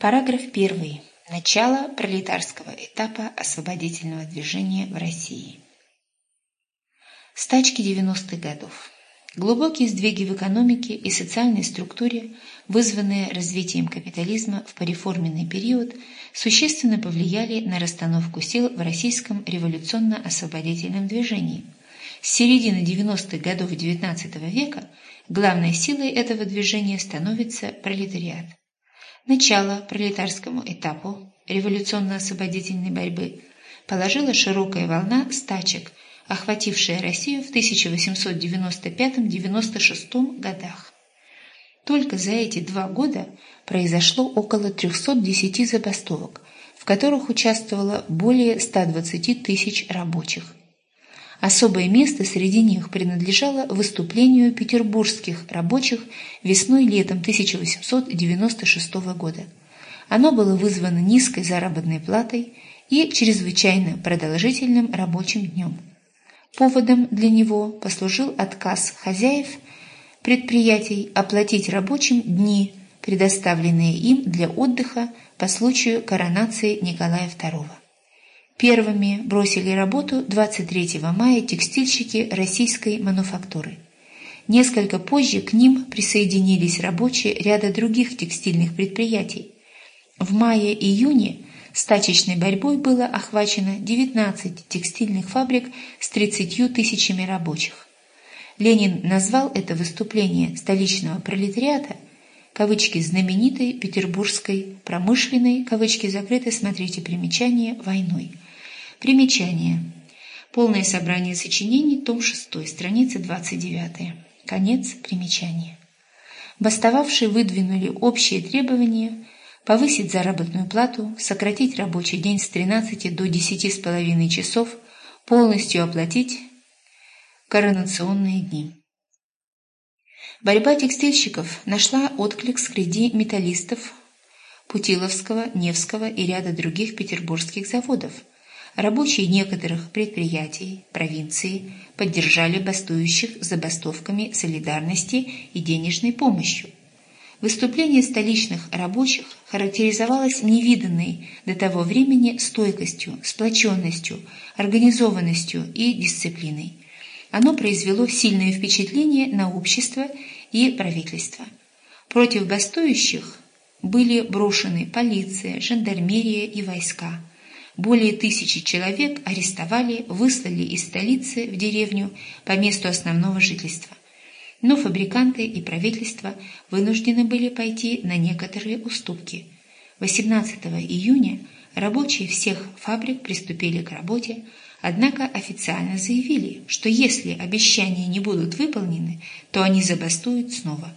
Параграф 1. Начало пролетарского этапа освободительного движения в России. Стачки 90-х годов. Глубокие сдвиги в экономике и социальной структуре, вызванные развитием капитализма в пореформенный период, существенно повлияли на расстановку сил в российском революционно-освободительном движении. С середины 90-х годов XIX века главной силой этого движения становится пролетариат. Начало пролетарскому этапу революционно-освободительной борьбы положила широкая волна стачек, охватившая Россию в 1895-96 годах. Только за эти два года произошло около 310 забастовок, в которых участвовало более 120 тысяч рабочих. Особое место среди них принадлежало выступлению петербургских рабочих весной-летом 1896 года. Оно было вызвано низкой заработной платой и чрезвычайно продолжительным рабочим днем. Поводом для него послужил отказ хозяев предприятий оплатить рабочим дни, предоставленные им для отдыха по случаю коронации Николая II. Первыми бросили работу 23 мая текстильщики российской мануфактуры. Несколько позже к ним присоединились рабочие ряда других текстильных предприятий. В мае-июне стачечной борьбой было охвачено 19 текстильных фабрик с 30 тысячами рабочих. Ленин назвал это выступление столичного пролетариата кавычки знаменитой петербургской промышленной, кавычки закрыты, смотрите примечание, войной. Примечание. Полное собрание сочинений, том 6, страница 29. Конец примечания. Бастовавшие выдвинули общие требования повысить заработную плату, сократить рабочий день с 13 до 10,5 часов, полностью оплатить коронационные дни. Борьба текстильщиков нашла отклик среди металлистов Путиловского, Невского и ряда других петербургских заводов – Рабочие некоторых предприятий провинции поддержали бастующих забастовками солидарности и денежной помощью. Выступление столичных рабочих характеризовалось невиданной до того времени стойкостью, сплоченностью, организованностью и дисциплиной. Оно произвело сильное впечатление на общество и правительство. Против бастующих были брошены полиция, жандармерия и войска – более тысячи человек арестовали, выслали из столицы в деревню по месту основного жительства. Но фабриканты и правительство вынуждены были пойти на некоторые уступки. 18 июня рабочие всех фабрик приступили к работе, однако официально заявили, что если обещания не будут выполнены, то они забастуют снова.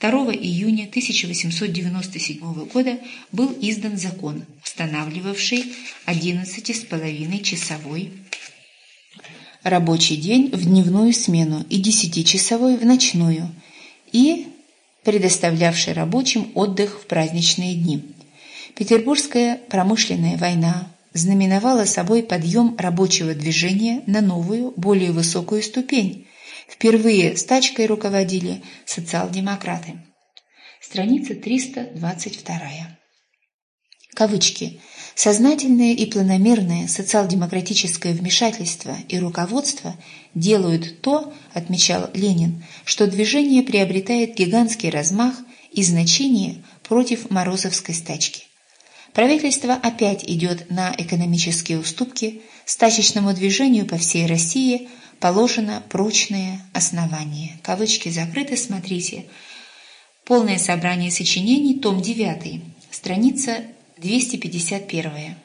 2 июня 1897 года был издан закон, устанавливавший 11,5-часовой рабочий день в дневную смену и 10-часовой в ночную, и предоставлявший рабочим отдых в праздничные дни. Петербургская промышленная война знаменовала собой подъем рабочего движения на новую, более высокую ступень, Впервые стачкой руководили социал-демократы. Страница 322. Кавычки. Сознательное и планомерное социал-демократическое вмешательство и руководство делают то, отмечал Ленин, что движение приобретает гигантский размах и значение против Морозовской стачки. Правительство опять идет на экономические уступки, стачечному движению по всей России – положено прочное основание. Кавычки закрыты, смотрите. Полное собрание сочинений, том 9, страница 251.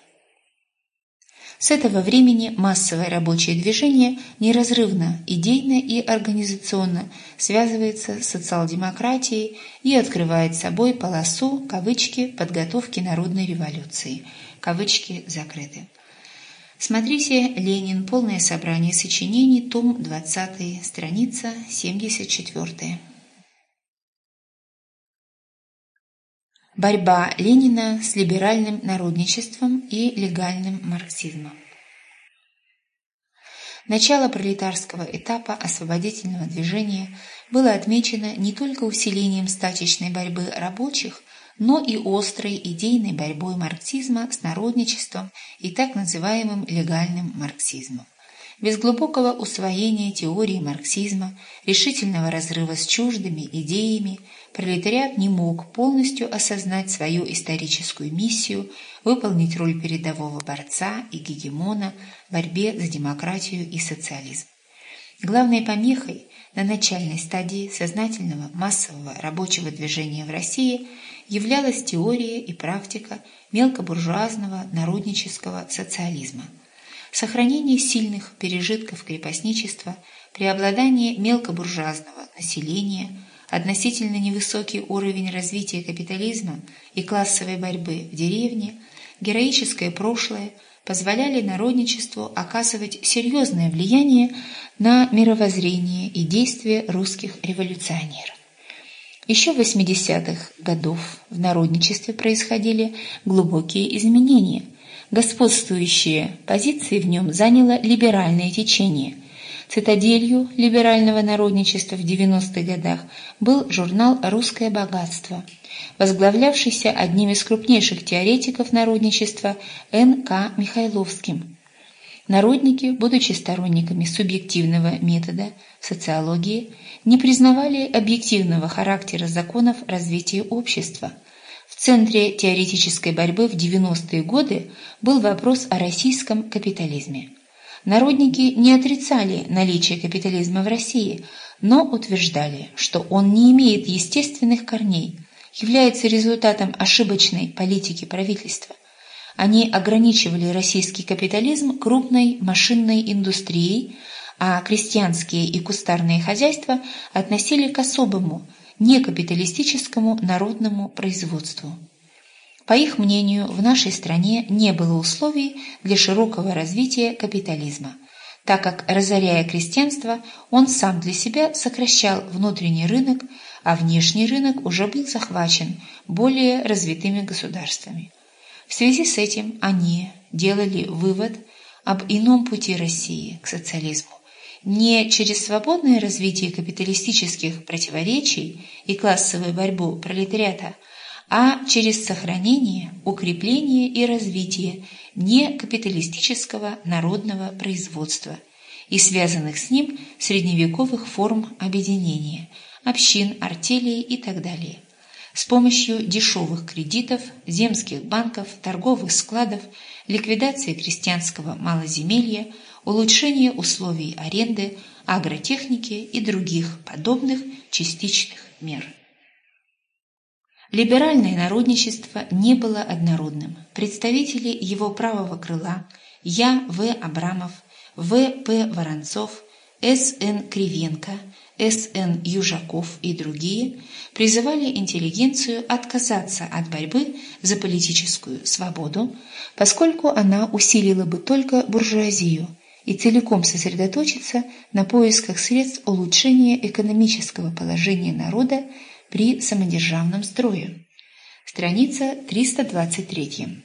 С этого времени массовое рабочее движение неразрывно, идейно и организационно связывается с социал-демократией и открывает собой полосу, кавычки, подготовки народной революции. Кавычки закрыты. Смотрите «Ленин. Полное собрание сочинений. Том 20. Страница 74». Борьба Ленина с либеральным народничеством и легальным марксизмом. Начало пролетарского этапа освободительного движения было отмечено не только усилением стачечной борьбы рабочих, но и острой идейной борьбой марксизма с народничеством и так называемым легальным марксизмом. Без глубокого усвоения теории марксизма, решительного разрыва с чуждыми идеями, пролетариат не мог полностью осознать свою историческую миссию, выполнить роль передового борца и гегемона в борьбе за демократию и социализм. Главной помехой на начальной стадии сознательного массового рабочего движения в России являлась теория и практика мелкобуржуазного народнического социализма – сохранение сильных пережитков крепостничества, преобладание мелкобуржуазного населения, относительно невысокий уровень развития капитализма и классовой борьбы в деревне, героическое прошлое позволяли народничеству оказывать серьезное влияние на мировоззрение и действия русских революционеров. Еще в 80-х годов в народничестве происходили глубокие изменения – Господствующие позиции в нем заняло либеральное течение. Цитаделью либерального народничества в 90-х годах был журнал «Русское богатство», возглавлявшийся одним из крупнейших теоретиков народничества Н.К. Михайловским. Народники, будучи сторонниками субъективного метода социологии, не признавали объективного характера законов развития общества – в центре теоретической борьбы в 90-е годы был вопрос о российском капитализме. Народники не отрицали наличие капитализма в России, но утверждали, что он не имеет естественных корней, является результатом ошибочной политики правительства. Они ограничивали российский капитализм крупной машинной индустрией, а крестьянские и кустарные хозяйства относили к особому – некапиталистическому народному производству. По их мнению, в нашей стране не было условий для широкого развития капитализма, так как, разоряя крестьянство, он сам для себя сокращал внутренний рынок, а внешний рынок уже был захвачен более развитыми государствами. В связи с этим они делали вывод об ином пути России к социализму не через свободное развитие капиталистических противоречий и классовую борьбу пролетариата, а через сохранение, укрепление и развитие некапиталистического народного производства и связанных с ним средневековых форм объединения, общин, артелей и так далее. С помощью дешевых кредитов, земских банков, торговых складов, ликвидации крестьянского малоземелья – улучшение условий аренды, агротехники и других подобных частичных мер. Либеральное народничество не было однородным. Представители его правого крыла Я. В. Абрамов, В. П. Воронцов, С. Н. Кривенко, С. Н. Южаков и другие призывали интеллигенцию отказаться от борьбы за политическую свободу, поскольку она усилила бы только буржуазию – и целиком сосредоточиться на поисках средств улучшения экономического положения народа при самодержавном строе. Страница 323.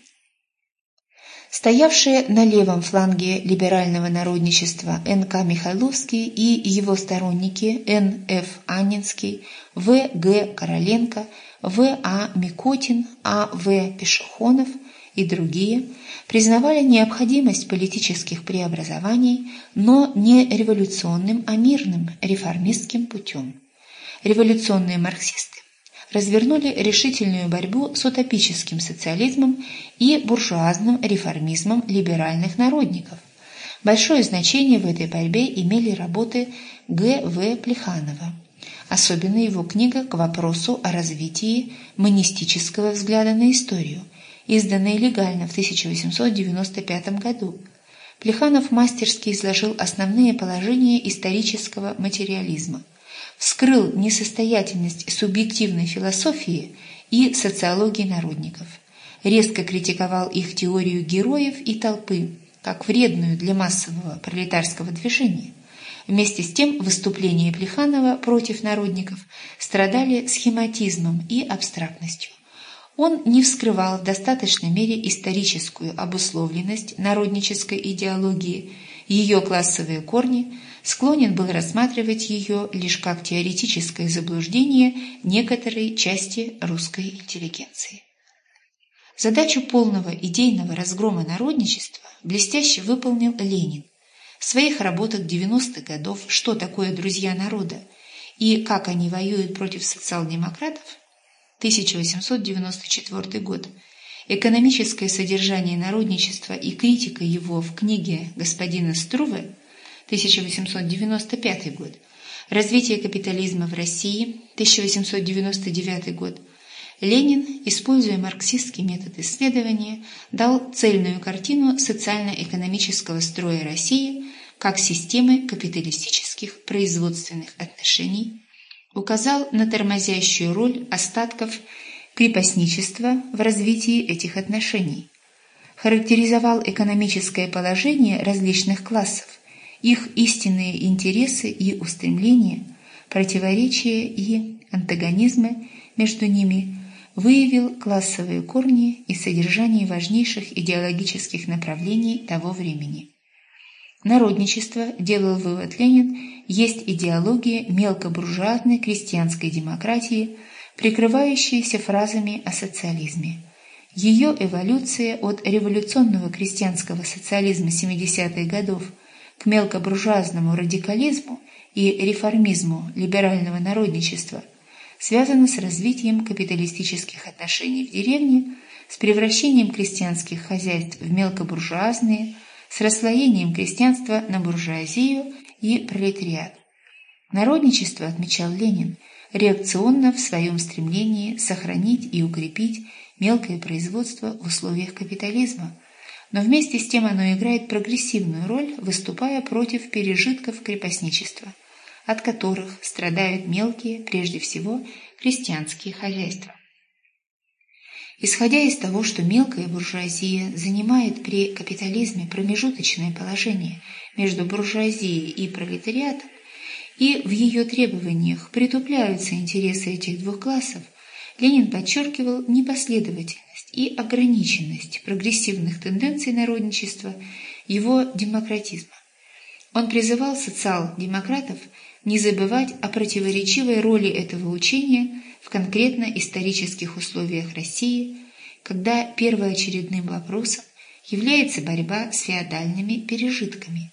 Стоявшие на левом фланге либерального народничества Н.К. Михайловский и его сторонники Н.Ф. Аннинский, В.Г. Короленко, В.А. Микотин, А.В. Пешехонов – и другие признавали необходимость политических преобразований, но не революционным, а мирным, реформистским путем. Революционные марксисты развернули решительную борьбу с утопическим социализмом и буржуазным реформизмом либеральных народников. Большое значение в этой борьбе имели работы Г. В. Плеханова, особенно его книга к вопросу о развитии монистического взгляда на историю – изданное легально в 1895 году. Плеханов мастерски изложил основные положения исторического материализма, вскрыл несостоятельность субъективной философии и социологии народников, резко критиковал их теорию героев и толпы, как вредную для массового пролетарского движения. Вместе с тем выступления Плеханова против народников страдали схематизмом и абстрактностью. Он не вскрывал в достаточной мере историческую обусловленность народнической идеологии, ее классовые корни, склонен был рассматривать ее лишь как теоретическое заблуждение некоторой части русской интеллигенции. Задачу полного идейного разгрома народничества блестяще выполнил Ленин. В своих работах 90-х годов «Что такое друзья народа?» и «Как они воюют против социал-демократов» 1894 год «Экономическое содержание народничества и критика его в книге господина Струве» 1895 год, «Развитие капитализма в России» 1899 год, Ленин, используя марксистский метод исследования, дал цельную картину социально-экономического строя России как системы капиталистических производственных отношений, указал на тормозящую роль остатков крепостничества в развитии этих отношений, характеризовал экономическое положение различных классов, их истинные интересы и устремления, противоречия и антагонизмы между ними, выявил классовые корни и содержание важнейших идеологических направлений того времени. Народничество, делал вывод Ленин, есть идеология мелкобуржуазной крестьянской демократии, прикрывающаяся фразами о социализме. Ее эволюция от революционного крестьянского социализма 70-х годов к мелкобуржуазному радикализму и реформизму либерального народничества – связано с развитием капиталистических отношений в деревне, с превращением крестьянских хозяйств в мелкобуржуазные, с расслоением крестьянства на буржуазию и пролетариат. Народничество, отмечал Ленин, реакционно в своем стремлении сохранить и укрепить мелкое производство в условиях капитализма, но вместе с тем оно играет прогрессивную роль, выступая против пережитков крепостничества – от которых страдают мелкие, прежде всего, крестьянские хозяйства. Исходя из того, что мелкая буржуазия занимает при капитализме промежуточное положение между буржуазией и пролетариатом, и в ее требованиях притупляются интересы этих двух классов, Ленин подчеркивал непоследовательность и ограниченность прогрессивных тенденций народничества, его демократизма. Он призывал социал-демократов не забывать о противоречивой роли этого учения в конкретно-исторических условиях России, когда первоочередным вопросом является борьба с феодальными пережитками.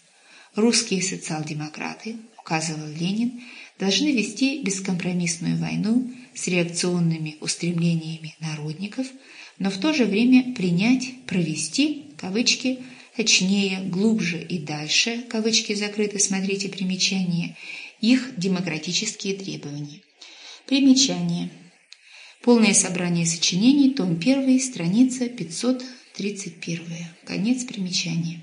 Русские социал-демократы, указывал Ленин, должны вести бескомпромиссную войну с реакционными устремлениями народников, но в то же время принять, провести, кавычки, точнее, глубже и дальше, кавычки закрыты, смотрите примечание, их демократические требования. Примечание. Полное собрание сочинений, том 1, страница 531. Конец примечания.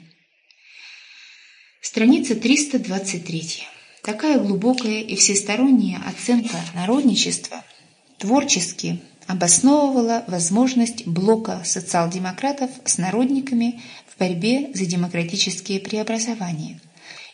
Страница 323. Такая глубокая и всесторонняя оценка народничества творчески обосновывала возможность блока социал-демократов с народниками в борьбе за демократические преобразования –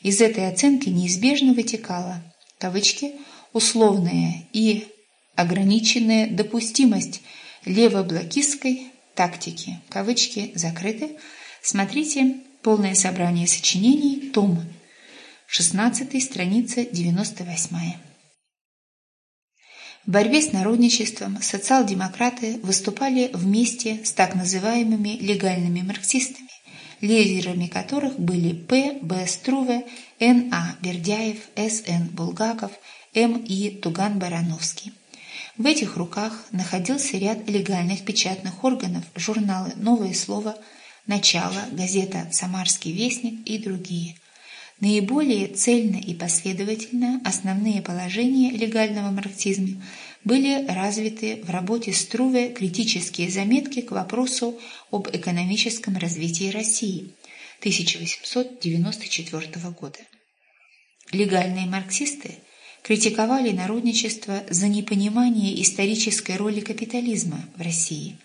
из этой оценки неизбежно вытекала кавычки, условная и ограниченная допустимость левоблокистской тактики. Кавычки закрыты. Смотрите полное собрание сочинений, том 16, страница 98. В борьбе с народничеством социал-демократы выступали вместе с так называемыми легальными марксистами лидерами которых были П. Б. Струве, Н. А. Бердяев, С. Н. Булгаков, М. И. Туган-Барановский. В этих руках находился ряд легальных печатных органов, журналы «Новое слово», «Начало», газета «Самарский вестник» и другие. Наиболее цельно и последовательно основные положения легального марксизма были развиты в работе Струве критические заметки к вопросу об экономическом развитии России 1894 года. Легальные марксисты критиковали народничество за непонимание исторической роли капитализма в России.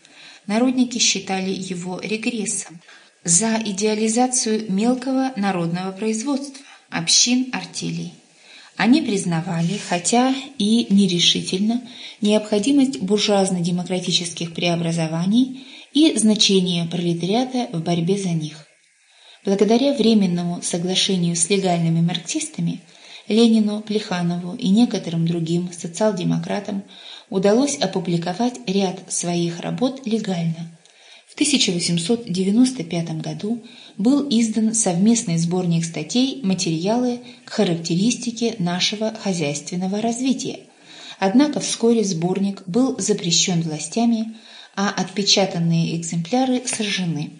Народники считали его регрессом, за идеализацию мелкого народного производства, общин, артелей. Они признавали, хотя и нерешительно, необходимость буржуазно-демократических преобразований и значение пролетариата в борьбе за них. Благодаря временному соглашению с легальными марксистами Ленину, Плеханову и некоторым другим социал-демократам удалось опубликовать ряд своих работ легально. В 1895 году был издан совместный сборник статей «Материалы к характеристике нашего хозяйственного развития». Однако вскоре сборник был запрещен властями, а отпечатанные экземпляры сожжены.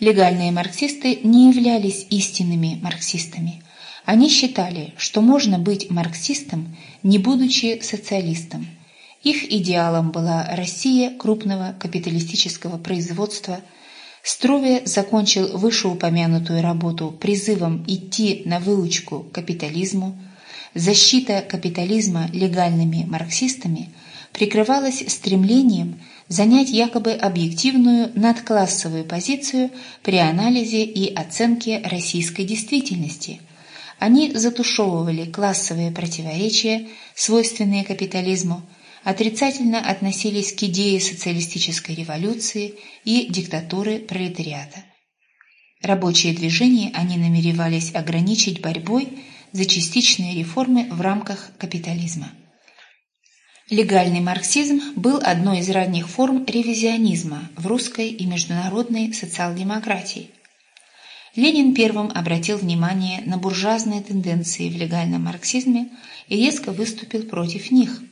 Легальные марксисты не являлись истинными марксистами. Они считали, что можно быть марксистом, не будучи социалистом. Их идеалом была Россия крупного капиталистического производства. Струве закончил вышеупомянутую работу призывом идти на выучку капитализму. Защита капитализма легальными марксистами прикрывалась стремлением занять якобы объективную надклассовую позицию при анализе и оценке российской действительности. Они затушевывали классовые противоречия, свойственные капитализму, отрицательно относились к идее социалистической революции и диктатуры пролетариата. Рабочие движения они намеревались ограничить борьбой за частичные реформы в рамках капитализма. Легальный марксизм был одной из ранних форм ревизионизма в русской и международной социал-демократии. Ленин первым обратил внимание на буржуазные тенденции в легальном марксизме и резко выступил против них.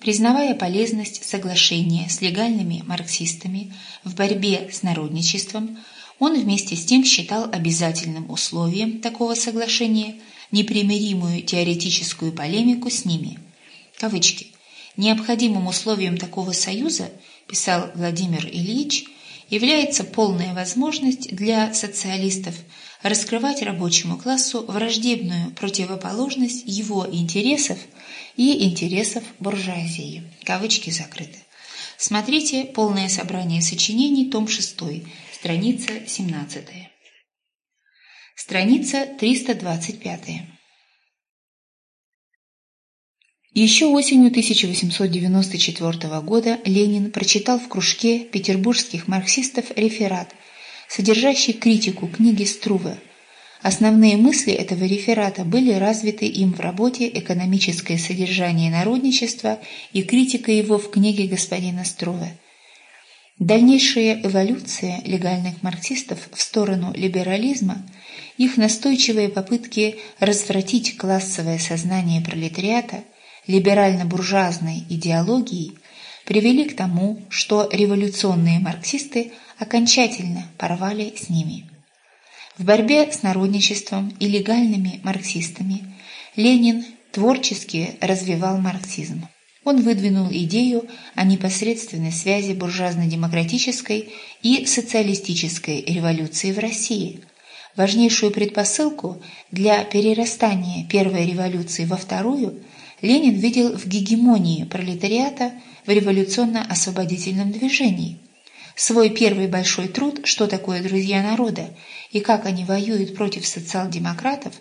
Признавая полезность соглашения с легальными марксистами в борьбе с народничеством, он вместе с тем считал обязательным условием такого соглашения непримиримую теоретическую полемику с ними. Кавычки – Необходимым условием такого союза, писал Владимир Ильич, является полная возможность для социалистов раскрывать рабочему классу враждебную противоположность его интересов и интересов буржуазии. Кавычки закрыты. Смотрите полное собрание сочинений, том 6, страница 17. Страница 325. Еще осенью 1894 года Ленин прочитал в кружке петербургских марксистов реферат, содержащий критику книги Струве. Основные мысли этого реферата были развиты им в работе «Экономическое содержание народничества» и критика его в книге господина Струве. Дальнейшая эволюция легальных марксистов в сторону либерализма, их настойчивые попытки развратить классовое сознание пролетариата – либерально-буржуазной идеологией привели к тому, что революционные марксисты окончательно порвали с ними. В борьбе с народничеством и легальными марксистами Ленин творчески развивал марксизм. Он выдвинул идею о непосредственной связи буржуазно-демократической и социалистической революции в России. Важнейшую предпосылку для перерастания первой революции во вторую Ленин видел в гегемонии пролетариата в революционно-освободительном движении. Свой первый большой труд «Что такое друзья народа» и как они воюют против социал-демократов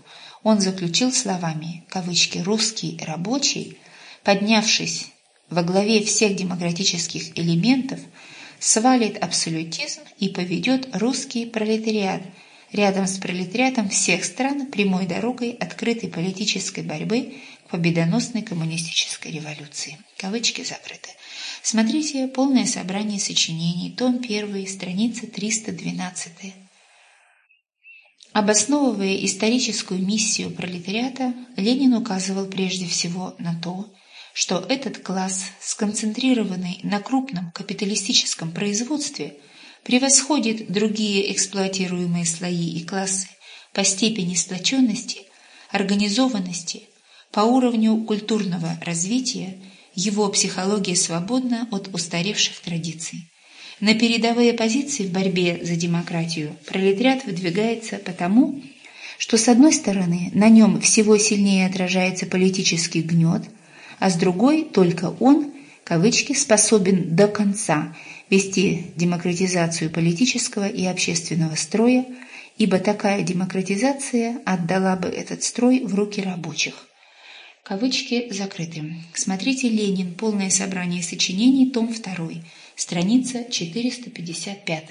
он заключил словами кавычки «русский рабочий», поднявшись во главе всех демократических элементов, свалит абсолютизм и поведет русский пролетариат рядом с пролетариатом всех стран прямой дорогой открытой политической борьбы победоносной коммунистической революции. Кавычки закрыты. Смотрите полное собрание сочинений, том 1, страница 312. Обосновывая историческую миссию пролетариата, Ленин указывал прежде всего на то, что этот класс, сконцентрированный на крупном капиталистическом производстве, превосходит другие эксплуатируемые слои и классы по степени сплоченности, организованности, по уровню культурного развития его психология свободна от устаревших традиций. На передовые позиции в борьбе за демократию пролетариат выдвигается потому, что с одной стороны на нем всего сильнее отражается политический гнет, а с другой только он, кавычки, способен до конца вести демократизацию политического и общественного строя, ибо такая демократизация отдала бы этот строй в руки рабочих. Кавычки закрыты. Смотрите «Ленин. Полное собрание сочинений. Том 2. Страница 455.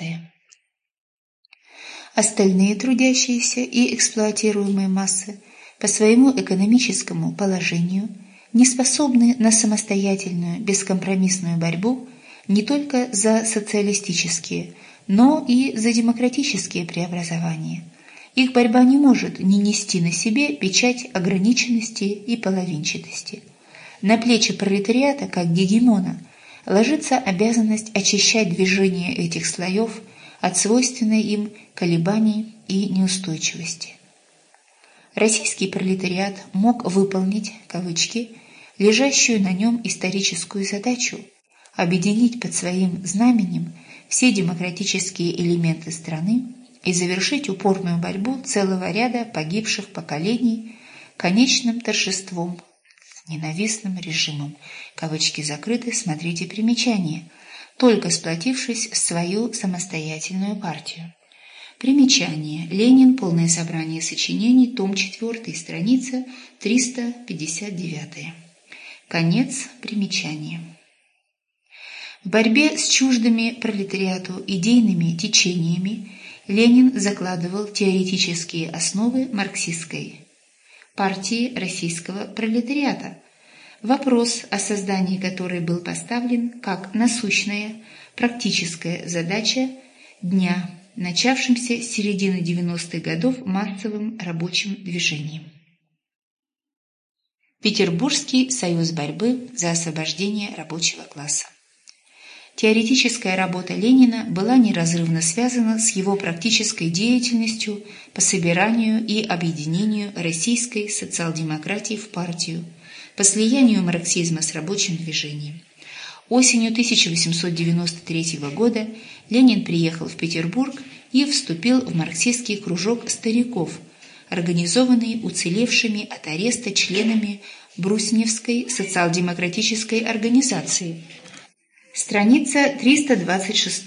Остальные трудящиеся и эксплуатируемые массы по своему экономическому положению не способны на самостоятельную бескомпромиссную борьбу не только за социалистические, но и за демократические преобразования. Их борьба не может не нести на себе печать ограниченности и половинчатости. На плечи пролетариата, как гегемона, ложится обязанность очищать движение этих слоев от свойственной им колебаний и неустойчивости. Российский пролетариат мог выполнить, кавычки, лежащую на нем историческую задачу объединить под своим знаменем все демократические элементы страны и завершить упорную борьбу целого ряда погибших поколений конечным торжеством ненавистным режимом. Кавычки закрыты, смотрите примечание. Только сплотившись в свою самостоятельную партию. Примечание. Ленин. Полное собрание сочинений. Том 4. Страница 359. Конец примечания. В борьбе с чуждыми пролетариату идейными течениями Ленин закладывал теоретические основы марксистской партии российского пролетариата, вопрос о создании которой был поставлен как насущная практическая задача дня, начавшимся с середины 90-х годов массовым рабочим движением. Петербургский союз борьбы за освобождение рабочего класса. Теоретическая работа Ленина была неразрывно связана с его практической деятельностью по собиранию и объединению российской социал-демократии в партию, по слиянию марксизма с рабочим движением. Осенью 1893 года Ленин приехал в Петербург и вступил в марксистский кружок стариков, организованный уцелевшими от ареста членами Брусневской социал-демократической организации – Страница 326.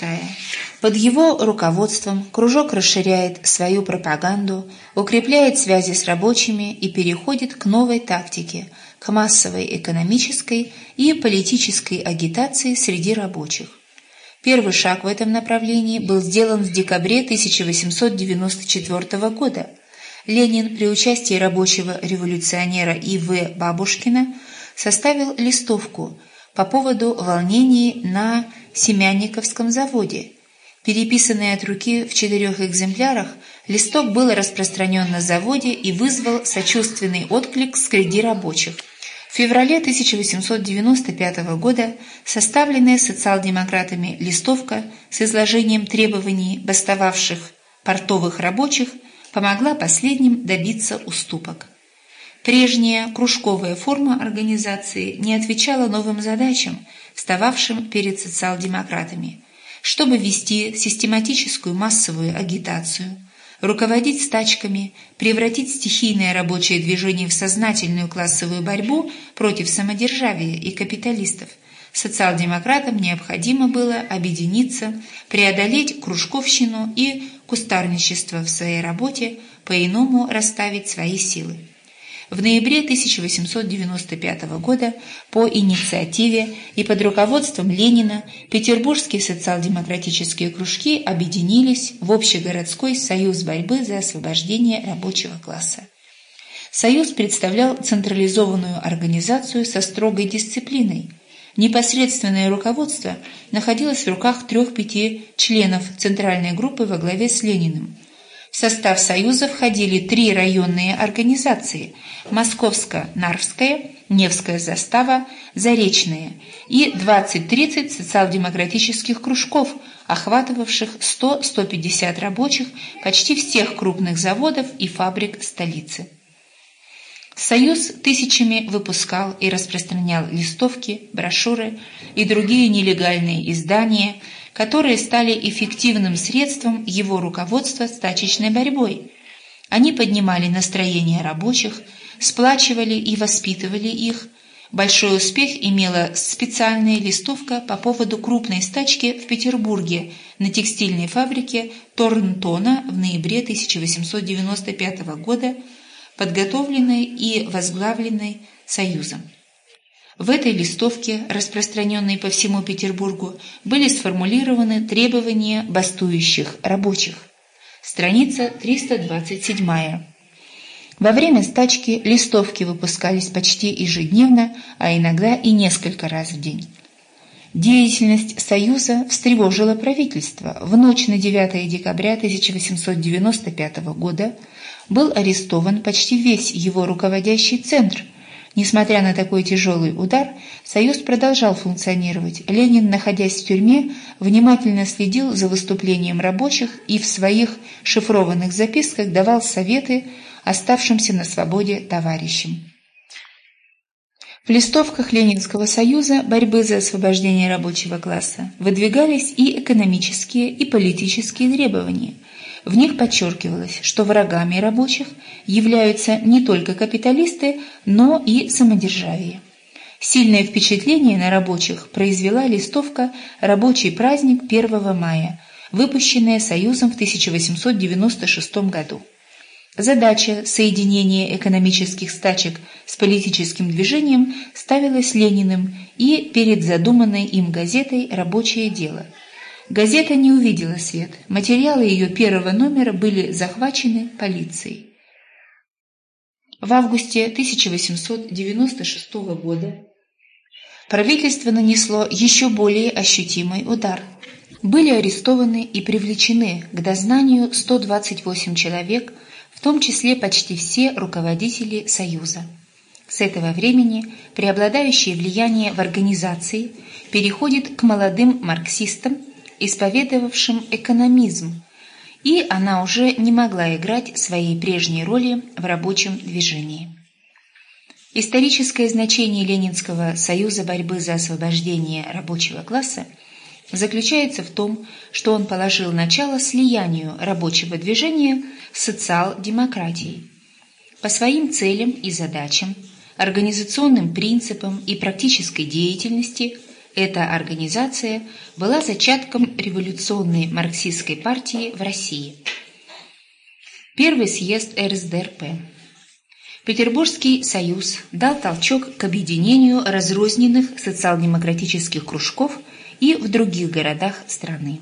Под его руководством кружок расширяет свою пропаганду, укрепляет связи с рабочими и переходит к новой тактике, к массовой экономической и политической агитации среди рабочих. Первый шаг в этом направлении был сделан в декабре 1894 года. Ленин при участии рабочего революционера И.В. Бабушкина составил листовку – по поводу волнений на Семянниковском заводе. Переписанный от руки в четырех экземплярах, листок был распространен на заводе и вызвал сочувственный отклик среди рабочих. В феврале 1895 года составленная социал-демократами листовка с изложением требований бастовавших портовых рабочих помогла последним добиться уступок. Прежняя кружковая форма организации не отвечала новым задачам, встававшим перед социал-демократами. Чтобы вести систематическую массовую агитацию, руководить стачками, превратить стихийное рабочее движение в сознательную классовую борьбу против самодержавия и капиталистов, социал-демократам необходимо было объединиться, преодолеть кружковщину и кустарничество в своей работе, по-иному расставить свои силы. В ноябре 1895 года по инициативе и под руководством Ленина петербургские социал-демократические кружки объединились в Общегородской союз борьбы за освобождение рабочего класса. Союз представлял централизованную организацию со строгой дисциплиной. Непосредственное руководство находилось в руках трех-пяти членов центральной группы во главе с Лениным – в состав Союза входили три районные организации – Московско-Нарвская, Невская застава, Заречная и 20-30 социал-демократических кружков, охватывавших 100-150 рабочих почти всех крупных заводов и фабрик столицы. Союз тысячами выпускал и распространял листовки, брошюры и другие нелегальные издания – которые стали эффективным средством его руководства стачечной борьбой. Они поднимали настроение рабочих, сплачивали и воспитывали их. Большой успех имела специальная листовка по поводу крупной стачки в Петербурге на текстильной фабрике Торнтона в ноябре 1895 года, подготовленной и возглавленной Союзом. В этой листовке, распространенной по всему Петербургу, были сформулированы требования бастующих рабочих. Страница 327. Во время стачки листовки выпускались почти ежедневно, а иногда и несколько раз в день. Деятельность Союза встревожила правительство. В ночь на 9 декабря 1895 года был арестован почти весь его руководящий центр. Несмотря на такой тяжелый удар, Союз продолжал функционировать. Ленин, находясь в тюрьме, внимательно следил за выступлением рабочих и в своих шифрованных записках давал советы оставшимся на свободе товарищам. В листовках Ленинского союза борьбы за освобождение рабочего класса выдвигались и экономические, и политические требования. В них подчеркивалось, что врагами рабочих являются не только капиталисты, но и самодержавие. Сильное впечатление на рабочих произвела листовка «Рабочий праздник 1 мая», выпущенная Союзом в 1896 году. Задача соединения экономических стачек с политическим движением ставилась Лениным и перед задуманной им газетой «Рабочее дело». Газета не увидела свет, материалы ее первого номера были захвачены полицией. В августе 1896 года правительство нанесло еще более ощутимый удар. Были арестованы и привлечены к дознанию 128 человек – в том числе почти все руководители Союза. С этого времени преобладающее влияние в организации переходит к молодым марксистам, исповедовавшим экономизм, и она уже не могла играть своей прежней роли в рабочем движении. Историческое значение Ленинского союза борьбы за освобождение рабочего класса – заключается в том, что он положил начало слиянию рабочего движения с социал-демократией. По своим целям и задачам, организационным принципам и практической деятельности эта организация была зачатком революционной марксистской партии в России. Первый съезд РСДРП. Петербургский союз дал толчок к объединению разрозненных социал-демократических кружков – и в других городах страны.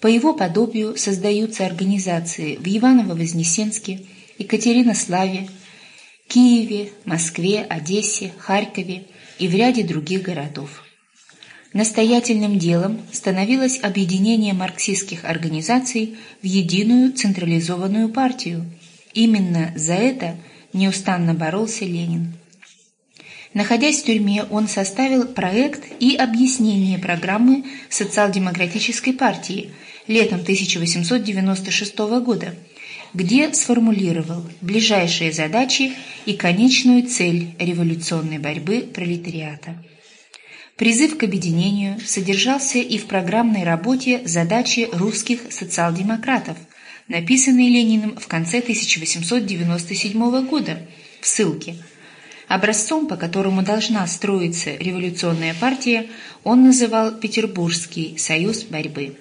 По его подобию создаются организации в Иваново-Вознесенске, Екатеринославе, Киеве, Москве, Одессе, Харькове и в ряде других городов. Настоятельным делом становилось объединение марксистских организаций в единую централизованную партию. Именно за это неустанно боролся Ленин. Находясь в тюрьме, он составил проект и объяснение программы социал-демократической партии летом 1896 года, где сформулировал ближайшие задачи и конечную цель революционной борьбы пролетариата. Призыв к объединению содержался и в программной работе «Задачи русских социал-демократов», написанной Лениным в конце 1897 года в ссылке – Образцом, по которому должна строиться революционная партия, он называл Петербургский союз борьбы.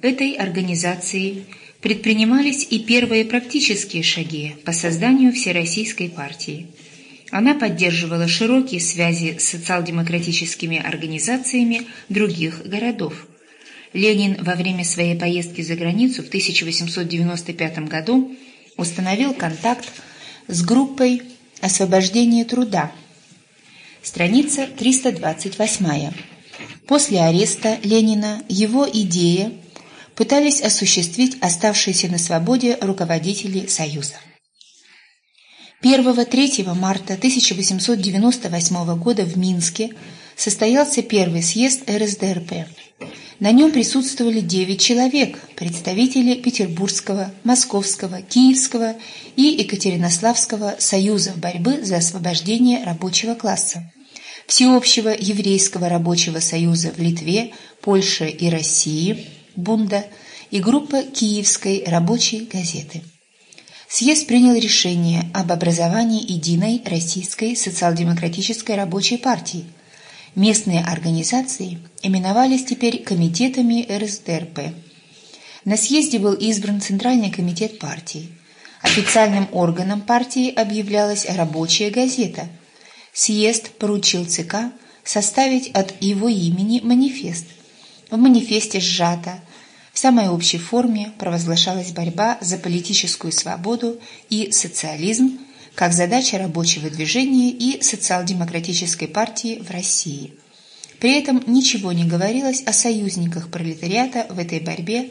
Этой организацией предпринимались и первые практические шаги по созданию Всероссийской партии. Она поддерживала широкие связи с социал-демократическими организациями других городов. Ленин во время своей поездки за границу в 1895 году установил контакт с группой Освобождение труда. Страница 328. После ареста Ленина его идея пытались осуществить оставшиеся на свободе руководители Союза. 1-3 марта 1898 года в Минске состоялся первый съезд РСДРП. На нем присутствовали девять человек, представители Петербургского, Московского, Киевского и Екатеринославского союзов борьбы за освобождение рабочего класса, Всеобщего еврейского рабочего союза в Литве, Польше и России, Бунда и группа Киевской рабочей газеты. Съезд принял решение об образовании единой российской социал-демократической рабочей партии – Местные организации именовались теперь комитетами РСДРП. На съезде был избран Центральный комитет партии. Официальным органом партии объявлялась рабочая газета. Съезд поручил ЦК составить от его имени манифест. В манифесте сжато, В самой общей форме провозглашалась борьба за политическую свободу и социализм как задача рабочего движения и социал-демократической партии в России. При этом ничего не говорилось о союзниках пролетариата в этой борьбе,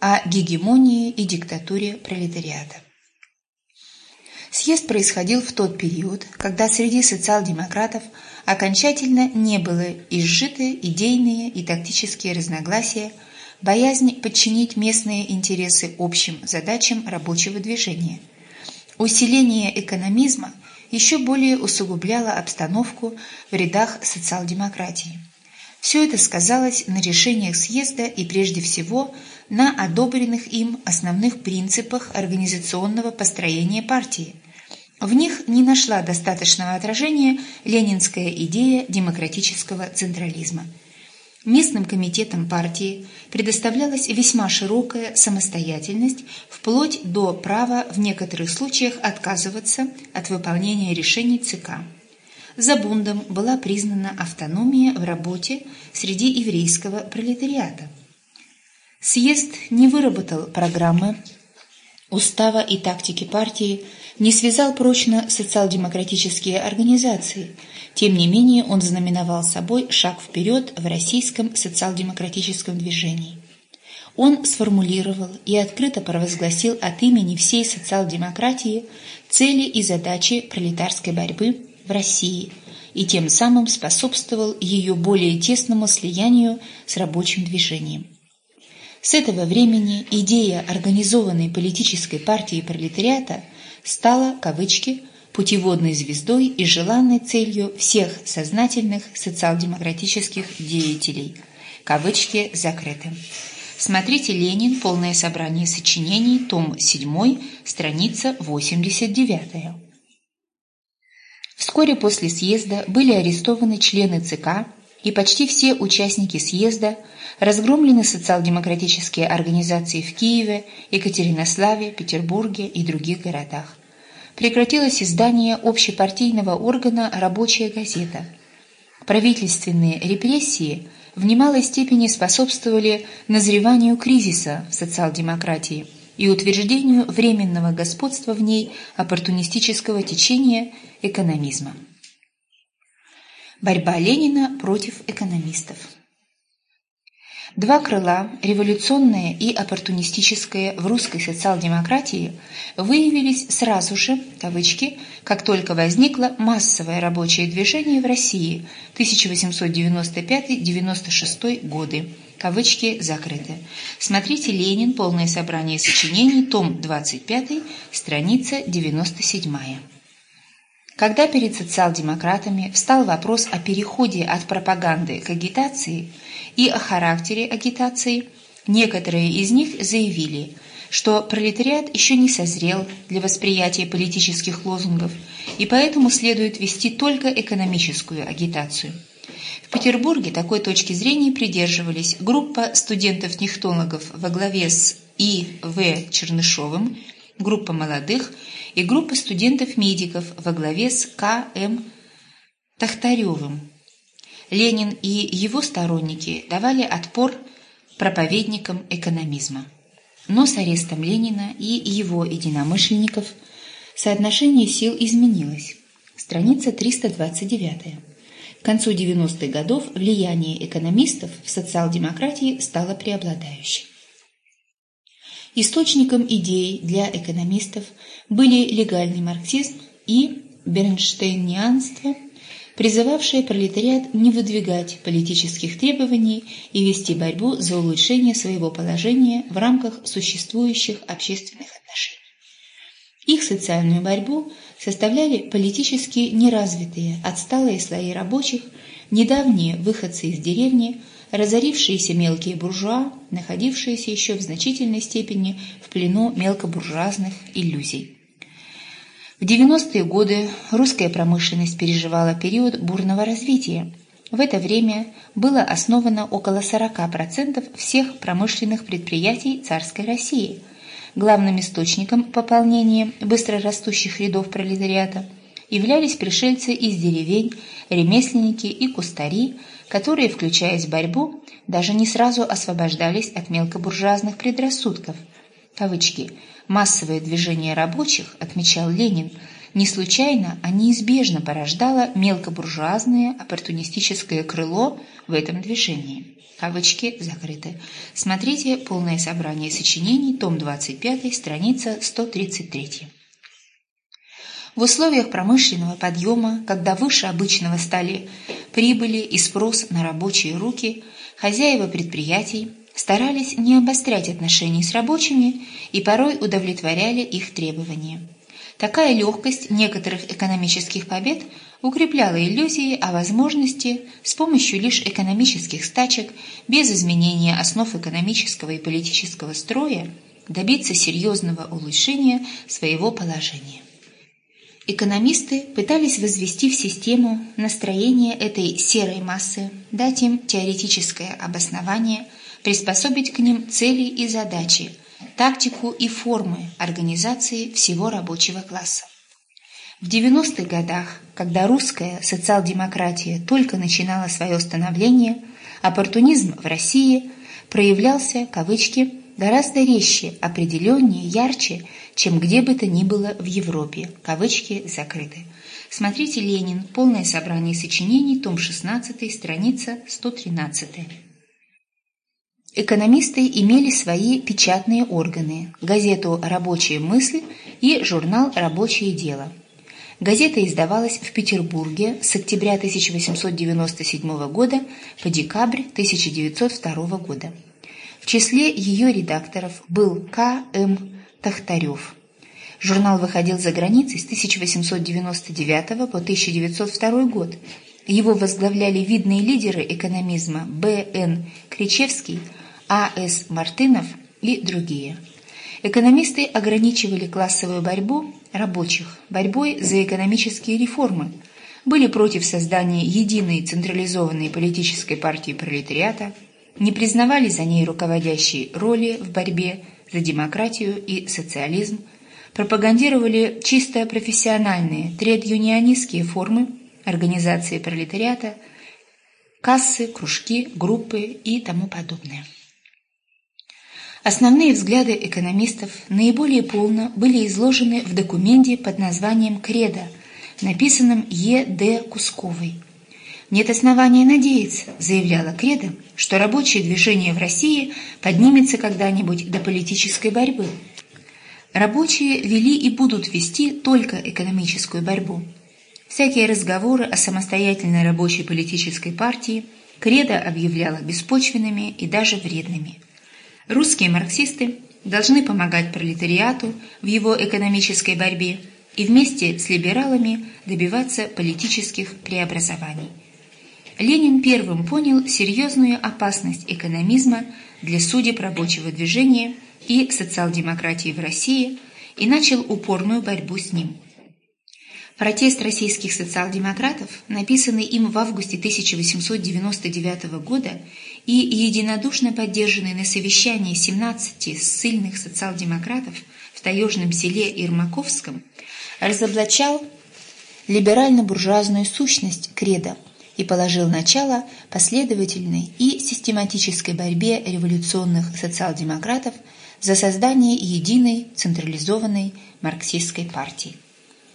о гегемонии и диктатуре пролетариата. Съезд происходил в тот период, когда среди социал-демократов окончательно не было изжиты идейные и тактические разногласия, боязнь подчинить местные интересы общим задачам рабочего движения. Усиление экономизма еще более усугубляло обстановку в рядах социал-демократии. Все это сказалось на решениях съезда и прежде всего на одобренных им основных принципах организационного построения партии – в них не нашла достаточного отражения ленинская идея демократического централизма. Местным комитетам партии предоставлялась весьма широкая самостоятельность, вплоть до права в некоторых случаях отказываться от выполнения решений ЦК. За Бундом была признана автономия в работе среди еврейского пролетариата. Съезд не выработал программы устава и тактики партии, не связал прочно социал-демократические организации. Тем не менее, он знаменовал собой шаг вперед в российском социал-демократическом движении. Он сформулировал и открыто провозгласил от имени всей социал-демократии цели и задачи пролетарской борьбы в России и тем самым способствовал ее более тесному слиянию с рабочим движением. С этого времени идея организованной политической партии пролетариата – стала, кавычки, путеводной звездой и желанной целью всех сознательных социал-демократических деятелей. Кавычки закрыты. Смотрите «Ленин. Полное собрание сочинений», том 7, страница 89. Вскоре после съезда были арестованы члены ЦК и почти все участники съезда, разгромлены социал-демократические организации в Киеве, Екатеринославе, Петербурге и других городах. Прекратилось издание общепартийного органа «Рабочая газета». Правительственные репрессии в немалой степени способствовали назреванию кризиса в социал-демократии и утверждению временного господства в ней оппортунистического течения экономизма. Борьба Ленина против экономистов Два крыла, революционное и оппортунистическое в русской социал-демократии, выявились сразу же, кавычки, как только возникло массовое рабочее движение в России 1895-96 годы. Кавычки закрыты. Смотрите «Ленин. Полное собрание сочинений», том 25, страница 97. Когда перед социал-демократами встал вопрос о переходе от пропаганды к агитации и о характере агитации, некоторые из них заявили, что пролетариат еще не созрел для восприятия политических лозунгов, и поэтому следует вести только экономическую агитацию. В Петербурге такой точки зрения придерживались группа студентов-нефтологов во главе с И. В. Чернышовым, группа молодых и группа студентов-медиков во главе с К. М. Тахтаревым. Ленин и его сторонники давали отпор проповедникам экономизма. Но с арестом Ленина и его единомышленников соотношение сил изменилось. Страница 329. К концу 90-х годов влияние экономистов в социал-демократии стало преобладающим. Источником идей для экономистов были легальный марксизм и бернштейнианство, призывавшее пролетариат не выдвигать политических требований и вести борьбу за улучшение своего положения в рамках существующих общественных отношений. Их социальную борьбу составляли политически неразвитые, отсталые слои рабочих, недавние выходцы из деревни – разорившиеся мелкие буржуа, находившиеся еще в значительной степени в плену мелкобуржуазных иллюзий. В 90-е годы русская промышленность переживала период бурного развития. В это время было основано около 40% всех промышленных предприятий царской России. Главным источником пополнения быстрорастущих рядов пролетариата являлись пришельцы из деревень, ремесленники и кустари, которые, включаясь в борьбу, даже не сразу освобождались от мелкобуржуазных предрассудков. Кавычки «массовое движение рабочих», отмечал Ленин, не случайно, а неизбежно порождало мелкобуржуазное оппортунистическое крыло в этом движении. Кавычки закрыты. Смотрите полное собрание сочинений, том 25, страница 133. В условиях промышленного подъема, когда выше обычного стали прибыли и спрос на рабочие руки, хозяева предприятий старались не обострять отношения с рабочими и порой удовлетворяли их требования. Такая легкость некоторых экономических побед укрепляла иллюзии о возможности с помощью лишь экономических стачек, без изменения основ экономического и политического строя, добиться серьезного улучшения своего положения. Экономисты пытались возвести в систему настроение этой серой массы, дать им теоретическое обоснование, приспособить к ним цели и задачи, тактику и формы организации всего рабочего класса. В 90-х годах, когда русская социал-демократия только начинала свое становление, оппортунизм в России проявлялся, кавычки, гораздо резче, определеннее, ярче, чем где бы то ни было в Европе. Кавычки закрыты. Смотрите «Ленин. Полное собрание сочинений. Том 16. Страница 113». Экономисты имели свои печатные органы – газету «Рабочая мысль» и журнал «Рабочее дело». Газета издавалась в Петербурге с октября 1897 года по декабрь 1902 года. В числе ее редакторов был К. М. Тахтарев. Журнал выходил за границей с 1899 по 1902 год. Его возглавляли видные лидеры экономизма Б. Н. Кричевский, А. С. Мартынов и другие. Экономисты ограничивали классовую борьбу рабочих борьбой за экономические реформы, были против создания единой централизованной политической партии пролетариата – не признавали за ней руководящей роли в борьбе за демократию и социализм, пропагандировали чисто профессиональные тред-юнионистские формы организации пролетариата, кассы, кружки, группы и тому подобное. Основные взгляды экономистов наиболее полно были изложены в документе под названием «Кредо», написанном Е. Д. Кусковой – «Нет основания надеяться», — заявляла Кредо, «что рабочее движение в России поднимется когда-нибудь до политической борьбы». Рабочие вели и будут вести только экономическую борьбу. Всякие разговоры о самостоятельной рабочей политической партии Кредо объявляла беспочвенными и даже вредными. Русские марксисты должны помогать пролетариату в его экономической борьбе и вместе с либералами добиваться политических преобразований. Ленин первым понял серьезную опасность экономизма для судеб рабочего движения и социал-демократии в России и начал упорную борьбу с ним. Протест российских социал-демократов, написанный им в августе 1899 года и единодушно поддержанный на совещании 17 ссыльных социал-демократов в таежном селе Ирмаковском, разоблачал либерально-буржуазную сущность кредо и положил начало последовательной и систематической борьбе революционных социал-демократов за создание единой централизованной марксистской партии.